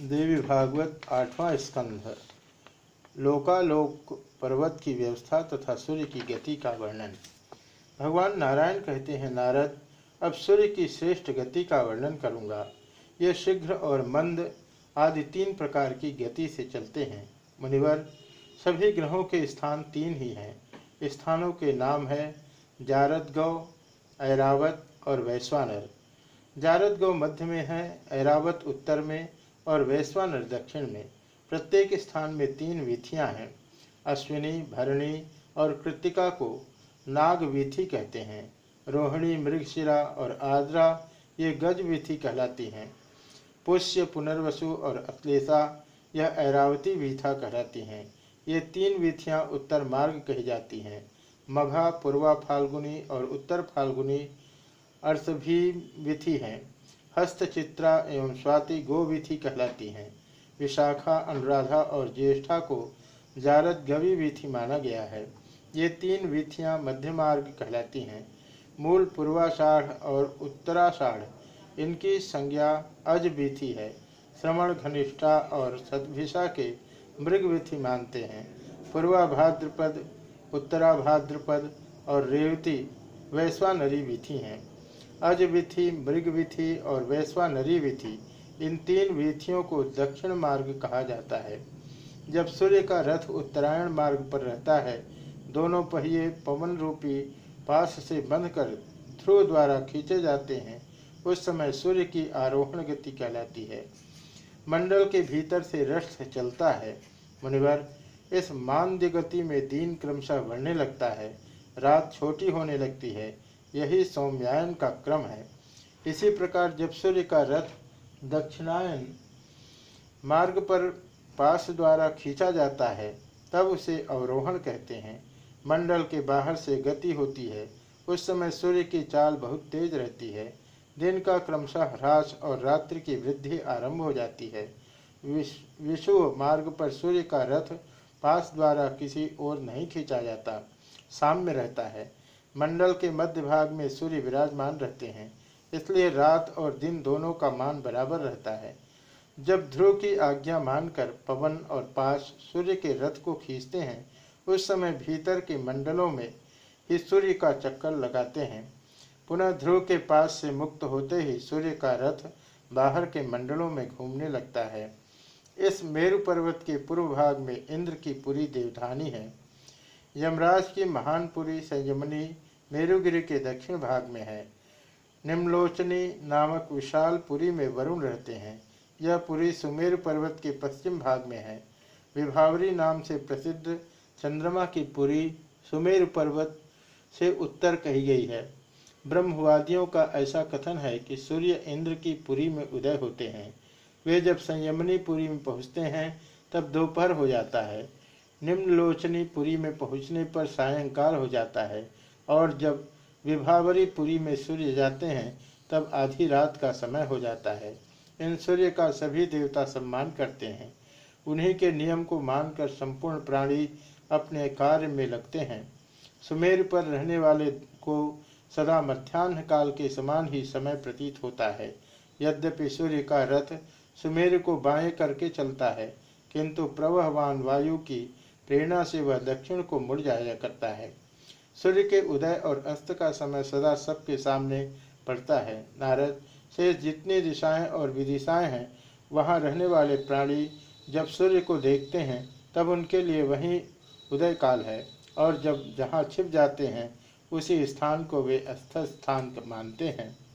देवी भागवत आठवां स्कंध लोकालोक पर्वत की व्यवस्था तथा सूर्य की गति का वर्णन। भगवान नारायण कहते हैं, नारद, अब सूर्य की श्रेष्ठ गति का वर्णन करूँगा। ये शीघ्र और मंद आदि तीन प्रकार की गति से चलते हैं। मुनिवर, सभी ग्रहों के स्थान तीन ही हैं। स्थानों के नाम है जारद गौ ऐरावत और वैश्वानर। जारद गौ मध्य में है, ऐरावत उत्तर में और वैश्वानर दक्षिण में प्रत्येक स्थान में तीन विथियाँ हैं। अश्विनी, भरणी और कृतिका को नाग विथि कहते हैं। रोहिणी, मृगशिरा और आद्रा ये गज विथि कहलाती हैं। पुष्य, पुनर्वसु और अश्लेषा यह ऐरावती विथा कहलाती हैं। ये तीन विथियाँ उत्तर मार्ग कही जाती हैं। मघा, पूर्वा फाल्गुनी और उत्तर फाल्गुनी अर्थ विथि हैं। हस्तचित्रा एवं स्वाति गोविथि कहलाती हैं। विशाखा, अनुराधा और ज्येष्ठा को जारद गवि विधि माना गया है। ये तीन विथियाँ मध्य मार्ग कहलाती हैं। मूल पूर्वाषाढ़ और उत्तराषाढ़, इनकी संज्ञा अज विधि है। श्रवण घनिष्ठा और सदभिषा के मृग विधि मानते हैं। पूर्वा भाद्रपद, उत्तरा भाद्रपद और रेवती वैश्वानरी विधि हैं। अज विधि मृग विधि और वैश्वानरी विधि इन तीन विधियों को दक्षिण मार्ग कहा जाता है। जब सूर्य का रथ उत्तरायण मार्ग पर रहता है, दोनों पहिए पवन रूपी पास से बंध कर ध्रुव द्वारा खींचे जाते हैं, उस समय सूर्य की आरोहण गति कहलाती है। मंडल के भीतर से रथ चलता है। मुनिवर, इस मान्य गति में दिन क्रमशः बढ़ने लगता है। रात छोटी होने लगती है। यही सौम्यायन का क्रम है। इसी प्रकार जब सूर्य का रथ दक्षिणायन मार्ग पर पास द्वारा खींचा जाता है, तब उसे अवरोहण कहते हैं। मंडल के बाहर से गति होती है। उस समय सूर्य की चाल बहुत तेज रहती है। दिन का क्रमशः ह्रास और रात्रि की वृद्धि आरंभ हो जाती है। विश्व मार्ग पर सूर्य का रथ पास द्वारा किसी ओर नहीं खींचा जाता। साम्य रहता है। मंडल के मध्य भाग में सूर्य विराजमान रहते हैं, इसलिए रात और दिन दोनों का मान बराबर रहता है। जब ध्रुव की आज्ञा मानकर पवन और पास सूर्य के रथ को खींचते हैं, उस समय भीतर के मंडलों में ही सूर्य का चक्कर लगाते हैं। पुनः ध्रुव के पास से मुक्त होते ही सूर्य का रथ बाहर के मंडलों में घूमने लगता है। इस मेरु पर्वत के पूर्व भाग में इंद्र की पूरी देवधानी है। यमराज की महान पुरी संयमनी मेरुगिरी के दक्षिण भाग में है। निम्लोचनी नामक विशाल पुरी में वरुण रहते हैं। यह पुरी सुमेरु पर्वत के पश्चिम भाग में है। विभावरी नाम से प्रसिद्ध चंद्रमा की पुरी सुमेरु पर्वत से उत्तर कही गई है। ब्रह्मवादियों का ऐसा कथन है कि सूर्य इंद्र की पुरी में उदय होते हैं। वे जब संयमनी पुरी में पहुँचते हैं, तब दोपहर हो जाता है। निम्नलोचनी पुरी में पहुँचने पर सायंकाल हो जाता है। और जब विभावरी पुरी में सूर्य जाते हैं, तब आधी रात का समय हो जाता है। इन सूर्य का सभी देवता सम्मान करते हैं। उन्हीं के नियम को मानकर संपूर्ण प्राणी अपने कार्य में लगते हैं। सुमेर पर रहने वाले को सदा मध्यान्ह काल के समान ही समय प्रतीत होता है। यद्यपि सूर्य का रथ सुमेर को बाएँ करके चलता है, किंतु प्रवहवान वायु की प्रेरणा से वह दक्षिण को मुड़ जाया करता है। सूर्य के उदय और अस्त का समय सदा सबके सामने पड़ता है। नारद से जितनी दिशाएँ और विदिशाएँ हैं, वहाँ रहने वाले प्राणी जब सूर्य को देखते हैं, तब उनके लिए वही उदय काल है। और जब जहाँ छिप जाते हैं, उसी स्थान को वे अस्थ स्थान मानते हैं।